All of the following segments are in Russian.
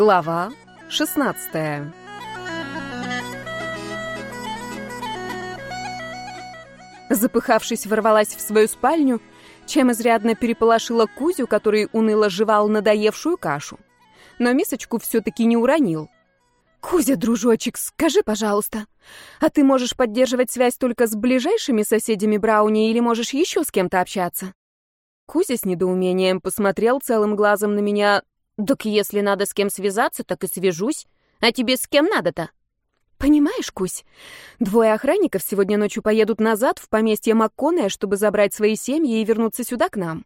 Глава 16 Запыхавшись, ворвалась в свою спальню, чем изрядно переполошила Кузю, который уныло жевал надоевшую кашу. Но мисочку все-таки не уронил. «Кузя, дружочек, скажи, пожалуйста, а ты можешь поддерживать связь только с ближайшими соседями Брауни или можешь еще с кем-то общаться?» Кузя с недоумением посмотрел целым глазом на меня. «Так если надо с кем связаться, так и свяжусь. А тебе с кем надо-то?» «Понимаешь, Кусь, двое охранников сегодня ночью поедут назад в поместье Макконе, чтобы забрать свои семьи и вернуться сюда к нам.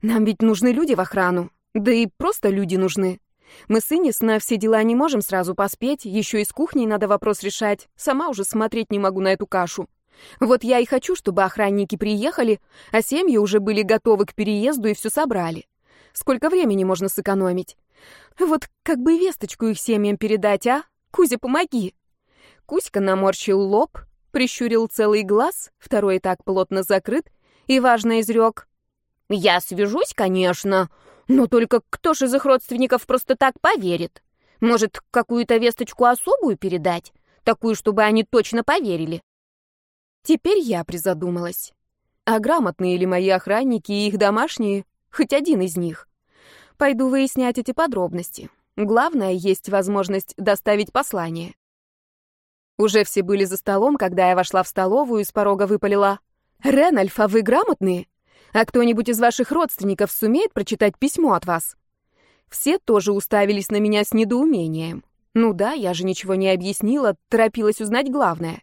Нам ведь нужны люди в охрану, да и просто люди нужны. Мы с Инес на все дела не можем сразу поспеть, еще и с кухней надо вопрос решать. Сама уже смотреть не могу на эту кашу. Вот я и хочу, чтобы охранники приехали, а семьи уже были готовы к переезду и все собрали. Сколько времени можно сэкономить? Вот как бы весточку их семьям передать, а? Кузя, помоги!» Кузька наморщил лоб, прищурил целый глаз, второй и так плотно закрыт, и важно изрек. «Я свяжусь, конечно, но только кто ж из их родственников просто так поверит? Может, какую-то весточку особую передать? Такую, чтобы они точно поверили?» Теперь я призадумалась. А грамотные ли мои охранники и их домашние? Хоть один из них. Пойду выяснять эти подробности. Главное, есть возможность доставить послание. Уже все были за столом, когда я вошла в столовую и с порога выпалила. «Ренальф, а вы грамотные?» А кто-нибудь из ваших родственников сумеет прочитать письмо от вас?» Все тоже уставились на меня с недоумением. Ну да, я же ничего не объяснила, торопилась узнать главное.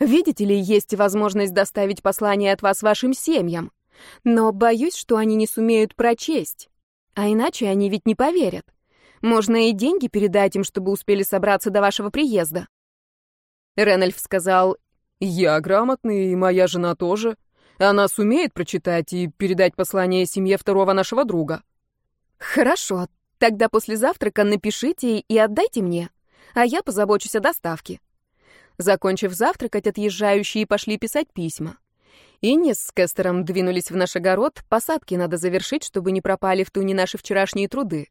Видите ли, есть возможность доставить послание от вас вашим семьям. Но боюсь, что они не сумеют прочесть. А иначе они ведь не поверят. Можно и деньги передать им, чтобы успели собраться до вашего приезда. Ренальф сказал, «Я грамотный, и моя жена тоже. Она сумеет прочитать и передать послание семье второго нашего друга. Хорошо, тогда после завтрака напишите и отдайте мне, а я позабочусь о доставке. Закончив завтракать, отъезжающие пошли писать письма. Иннис с Кестером двинулись в наш огород, посадки надо завершить, чтобы не пропали в туне наши вчерашние труды.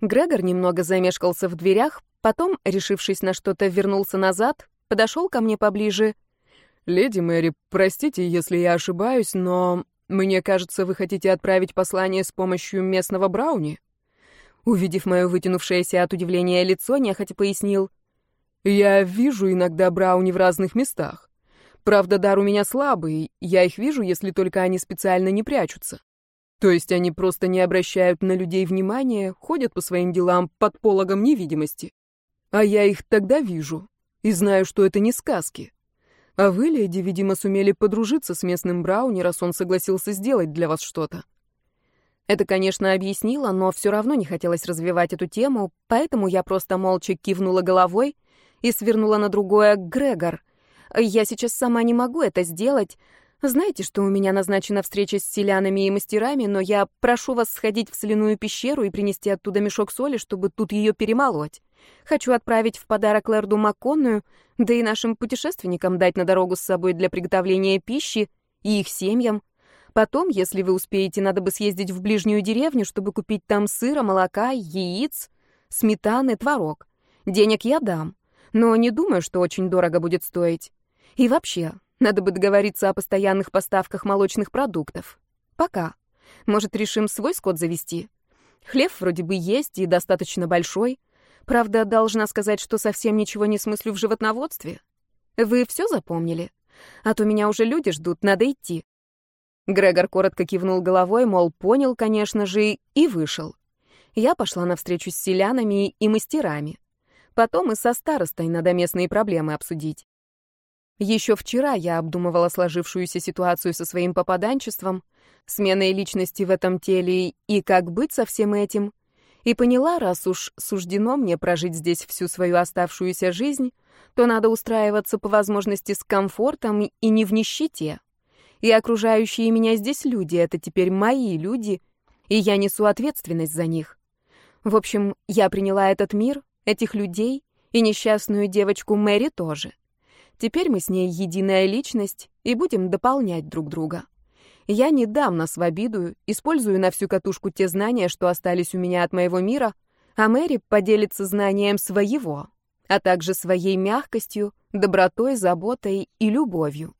Грегор немного замешкался в дверях, потом, решившись на что-то, вернулся назад, подошел ко мне поближе — «Леди Мэри, простите, если я ошибаюсь, но мне кажется, вы хотите отправить послание с помощью местного брауни?» Увидев мое вытянувшееся от удивления лицо, нехотя пояснил. «Я вижу иногда брауни в разных местах. Правда, дар у меня слабый, я их вижу, если только они специально не прячутся. То есть они просто не обращают на людей внимания, ходят по своим делам под пологом невидимости. А я их тогда вижу и знаю, что это не сказки. А вы, леди, видимо, сумели подружиться с местным Брауни, раз он согласился сделать для вас что-то. Это, конечно, объяснило, но все равно не хотелось развивать эту тему, поэтому я просто молча кивнула головой и свернула на другое «Грегор». Я сейчас сама не могу это сделать. Знаете, что у меня назначена встреча с селянами и мастерами, но я прошу вас сходить в соляную пещеру и принести оттуда мешок соли, чтобы тут ее перемолоть. Хочу отправить в подарок Лэрду Макконную, да и нашим путешественникам дать на дорогу с собой для приготовления пищи и их семьям. Потом, если вы успеете, надо бы съездить в ближнюю деревню, чтобы купить там сыра, молока, яиц, сметаны, творог. Денег я дам, но не думаю, что очень дорого будет стоить. И вообще, надо бы договориться о постоянных поставках молочных продуктов. Пока. Может, решим свой скот завести? Хлеб вроде бы есть и достаточно большой. Правда, должна сказать, что совсем ничего не смыслю в животноводстве. Вы все запомнили? А то меня уже люди ждут, надо идти. Грегор коротко кивнул головой, мол, понял, конечно же, и вышел. Я пошла навстречу с селянами и мастерами. Потом и со старостой надо местные проблемы обсудить. Еще вчера я обдумывала сложившуюся ситуацию со своим попаданчеством, сменой личности в этом теле и как быть со всем этим и поняла, раз уж суждено мне прожить здесь всю свою оставшуюся жизнь, то надо устраиваться по возможности с комфортом и не в нищете. И окружающие меня здесь люди — это теперь мои люди, и я несу ответственность за них. В общем, я приняла этот мир, этих людей и несчастную девочку Мэри тоже. Теперь мы с ней единая личность и будем дополнять друг друга. Я не дам нас в обиду, использую на всю катушку те знания, что остались у меня от моего мира, А Мэри поделится знанием своего, а также своей мягкостью, добротой, заботой и любовью.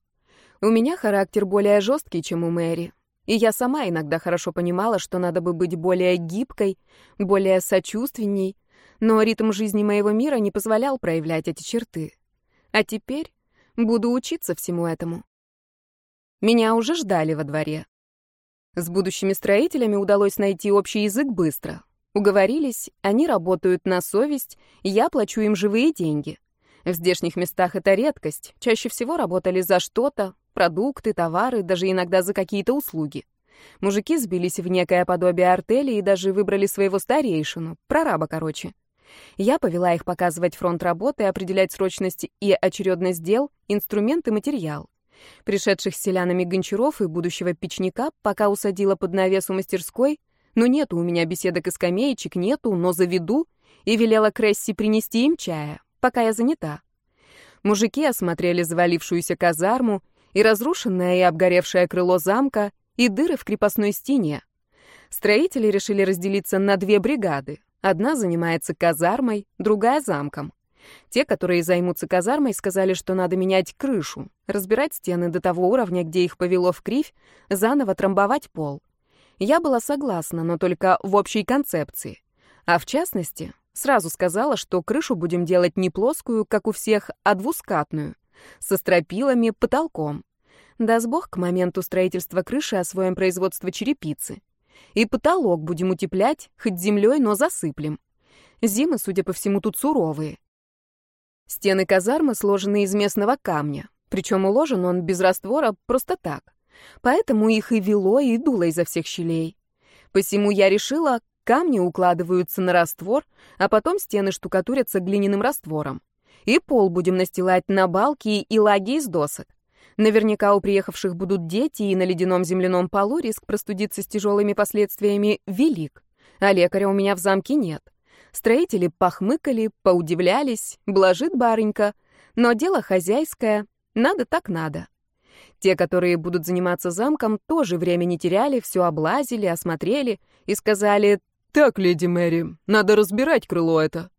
У меня характер более жесткий, чем у Мэри, и я сама иногда хорошо понимала, что надо бы быть более гибкой, более сочувственней, но ритм жизни моего мира не позволял проявлять эти черты. А теперь буду учиться всему этому. Меня уже ждали во дворе. С будущими строителями удалось найти общий язык быстро. Уговорились, они работают на совесть, я плачу им живые деньги. В здешних местах это редкость. Чаще всего работали за что-то, продукты, товары, даже иногда за какие-то услуги. Мужики сбились в некое подобие артели и даже выбрали своего старейшину, прораба, короче. Я повела их показывать фронт работы, определять срочность и очередность дел, инструмент и материал. Пришедших с селянами гончаров и будущего печника пока усадила под навес у мастерской, но нету у меня беседок и скамеечек, нету, но заведу, и велела Кресси принести им чая, пока я занята. Мужики осмотрели завалившуюся казарму и разрушенное и обгоревшее крыло замка, и дыры в крепостной стене. Строители решили разделиться на две бригады. Одна занимается казармой, другая — замком. Те, которые займутся казармой, сказали, что надо менять крышу, разбирать стены до того уровня, где их повело в кривь, заново трамбовать пол. Я была согласна, но только в общей концепции. А в частности, Сразу сказала, что крышу будем делать не плоскую, как у всех, а двускатную, со стропилами, потолком. Даст бог, к моменту строительства крыши освоим производство черепицы. И потолок будем утеплять, хоть землей, но засыплем. Зимы, судя по всему, тут суровые. Стены казармы сложены из местного камня, причем уложен он без раствора просто так. Поэтому их и вело, и дуло изо всех щелей. Посему я решила, Камни укладываются на раствор, а потом стены штукатурятся глиняным раствором. И пол будем настилать на балки и лаги из досок. Наверняка у приехавших будут дети, и на ледяном земляном полу риск простудиться с тяжелыми последствиями велик. А лекаря у меня в замке нет. Строители похмыкали, поудивлялись, блажит барынька. Но дело хозяйское, надо так надо. Те, которые будут заниматься замком, тоже время не теряли, все облазили, осмотрели и сказали «Так, леди Мэри, надо разбирать крыло это.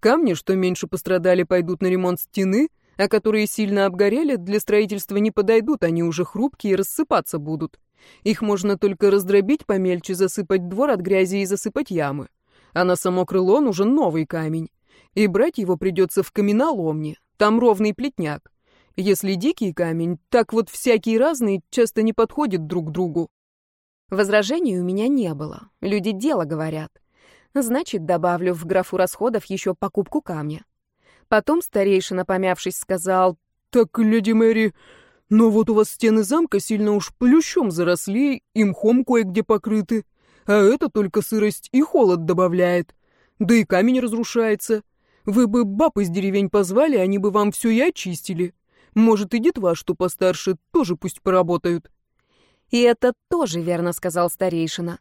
Камни, что меньше пострадали, пойдут на ремонт стены, а которые сильно обгорели, для строительства не подойдут, они уже хрупкие и рассыпаться будут. Их можно только раздробить помельче, засыпать двор от грязи и засыпать ямы. А на само крыло нужен новый камень. И брать его придется в каменоломне, там ровный плетняк. Если дикий камень, так вот всякий разный часто не подходит друг другу. Возражений у меня не было. Люди дело говорят. Значит, добавлю в графу расходов еще покупку камня. Потом старейшина, помявшись, сказал, «Так, леди Мэри, но вот у вас стены замка сильно уж плющом заросли и мхом кое-где покрыты, а это только сырость и холод добавляет. Да и камень разрушается. Вы бы баб из деревень позвали, они бы вам все и очистили. Может, и детва, что постарше, тоже пусть поработают». И это тоже верно сказал старейшина.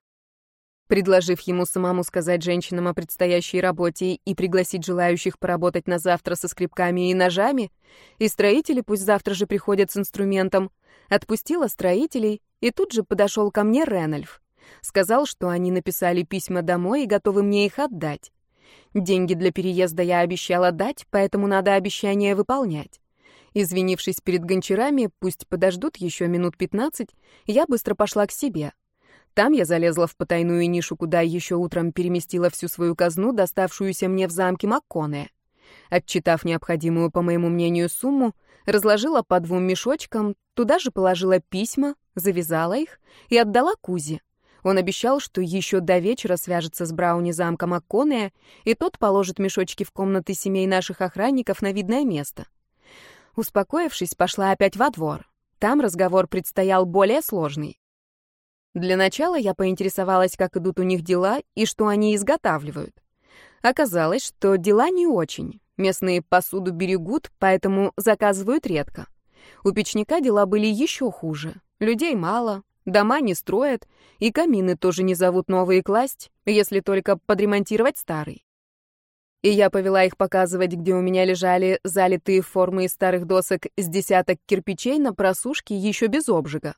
Предложив ему самому сказать женщинам о предстоящей работе и пригласить желающих поработать на завтра со скребками и ножами, и строители пусть завтра же приходят с инструментом, отпустила строителей, и тут же подошел ко мне Ренальф. Сказал, что они написали письма домой и готовы мне их отдать. Деньги для переезда я обещала дать, поэтому надо обещание выполнять. Извинившись перед гончарами, пусть подождут еще минут пятнадцать, я быстро пошла к себе. Там я залезла в потайную нишу, куда еще утром переместила всю свою казну, доставшуюся мне в замке Макконе. Отчитав необходимую, по моему мнению, сумму, разложила по двум мешочкам, туда же положила письма, завязала их и отдала Кузе. Он обещал, что еще до вечера свяжется с Брауни замка Макконея, и тот положит мешочки в комнаты семей наших охранников на видное место. Успокоившись, пошла опять во двор. Там разговор предстоял более сложный. Для начала я поинтересовалась, как идут у них дела и что они изготавливают. Оказалось, что дела не очень. Местные посуду берегут, поэтому заказывают редко. У печника дела были еще хуже. Людей мало, дома не строят, и камины тоже не зовут новые класть, если только подремонтировать старый и я повела их показывать, где у меня лежали залитые формы из старых досок с десяток кирпичей на просушке еще без обжига.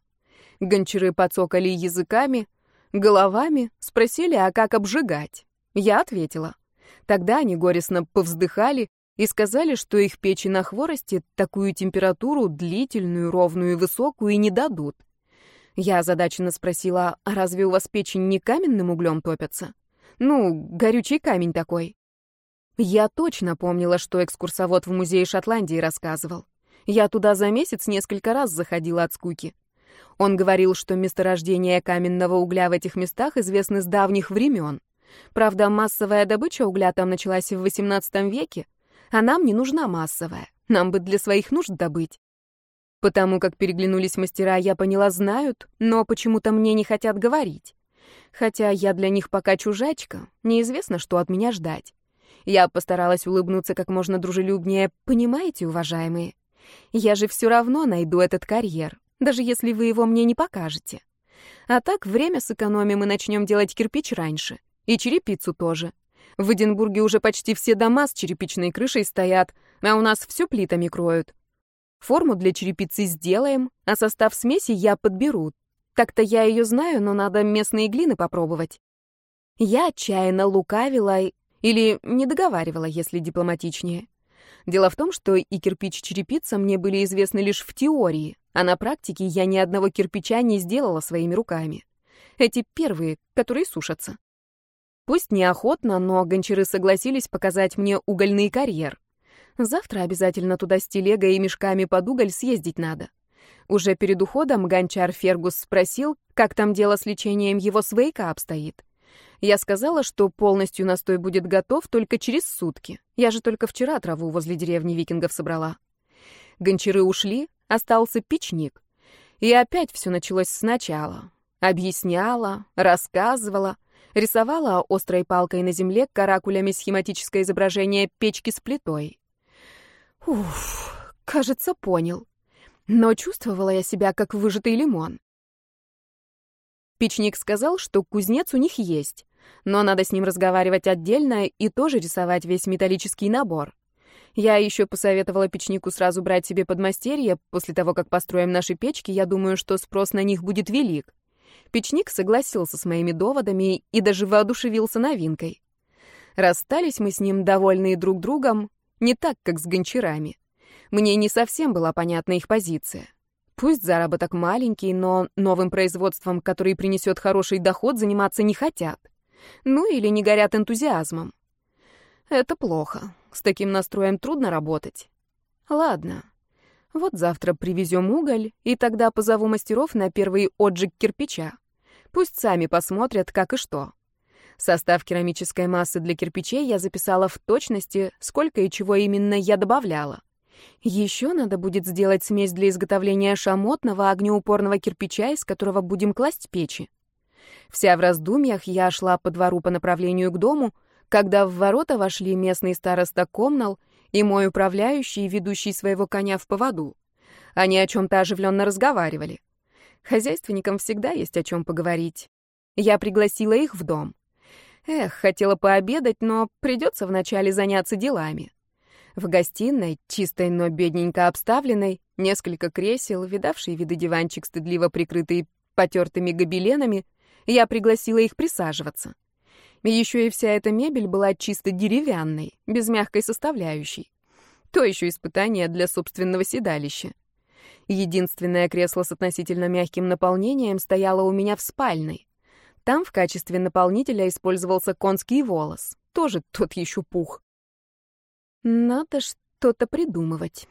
Гончары подсокали языками, головами, спросили, а как обжигать. Я ответила. Тогда они горестно повздыхали и сказали, что их печи на хворосте такую температуру, длительную, ровную и высокую, и не дадут. Я озадаченно спросила, а разве у вас печи не каменным углем топятся? Ну, горючий камень такой. Я точно помнила, что экскурсовод в музее Шотландии рассказывал. Я туда за месяц несколько раз заходила от скуки. Он говорил, что месторождения каменного угля в этих местах известны с давних времен. Правда, массовая добыча угля там началась в XVIII веке, а нам не нужна массовая, нам бы для своих нужд добыть. Потому как переглянулись мастера, я поняла, знают, но почему-то мне не хотят говорить. Хотя я для них пока чужачка, неизвестно, что от меня ждать. Я постаралась улыбнуться как можно дружелюбнее. Понимаете, уважаемые? Я же все равно найду этот карьер, даже если вы его мне не покажете. А так время сэкономим и начнем делать кирпич раньше. И черепицу тоже. В Эдинбурге уже почти все дома с черепичной крышей стоят, а у нас все плитами кроют. Форму для черепицы сделаем, а состав смеси я подберу. Так-то я ее знаю, но надо местные глины попробовать. Я отчаянно лукавила или не договаривала, если дипломатичнее. Дело в том, что и кирпич черепица мне были известны лишь в теории, а на практике я ни одного кирпича не сделала своими руками. Эти первые, которые сушатся. Пусть неохотно, но гончары согласились показать мне угольный карьер. Завтра обязательно туда с телегой и мешками под уголь съездить надо. Уже перед уходом гончар Фергус спросил, как там дело с лечением его свейка обстоит. Я сказала, что полностью настой будет готов только через сутки. Я же только вчера траву возле деревни викингов собрала. Гончары ушли, остался печник. И опять все началось сначала. Объясняла, рассказывала, рисовала острой палкой на земле каракулями схематическое изображение печки с плитой. Уф, кажется, понял. Но чувствовала я себя как выжатый лимон. Печник сказал, что кузнец у них есть, но надо с ним разговаривать отдельно и тоже рисовать весь металлический набор. Я еще посоветовала печнику сразу брать себе подмастерье. После того, как построим наши печки, я думаю, что спрос на них будет велик. Печник согласился с моими доводами и даже воодушевился новинкой. Расстались мы с ним, довольные друг другом, не так, как с гончарами. Мне не совсем была понятна их позиция. Пусть заработок маленький, но новым производством, который принесет хороший доход, заниматься не хотят. Ну или не горят энтузиазмом. Это плохо. С таким настроем трудно работать. Ладно. Вот завтра привезем уголь, и тогда позову мастеров на первый отжиг кирпича. Пусть сами посмотрят, как и что. Состав керамической массы для кирпичей я записала в точности, сколько и чего именно я добавляла. Еще надо будет сделать смесь для изготовления шамотного огнеупорного кирпича, из которого будем класть печи. Вся в раздумьях я шла по двору по направлению к дому, когда в ворота вошли местный староста Комнал и мой управляющий, ведущий своего коня в поводу. Они о чем-то оживленно разговаривали. Хозяйственникам всегда есть о чем поговорить. Я пригласила их в дом. Эх, хотела пообедать, но придется вначале заняться делами. В гостиной, чистой, но бедненько обставленной, несколько кресел, видавший виды диванчик, стыдливо прикрытый потертыми гобеленами, я пригласила их присаживаться. Еще и вся эта мебель была чисто деревянной, без мягкой составляющей. То еще испытание для собственного седалища. Единственное кресло с относительно мягким наполнением стояло у меня в спальной. Там в качестве наполнителя использовался конский волос, тоже тот еще пух. Надо что-то придумывать.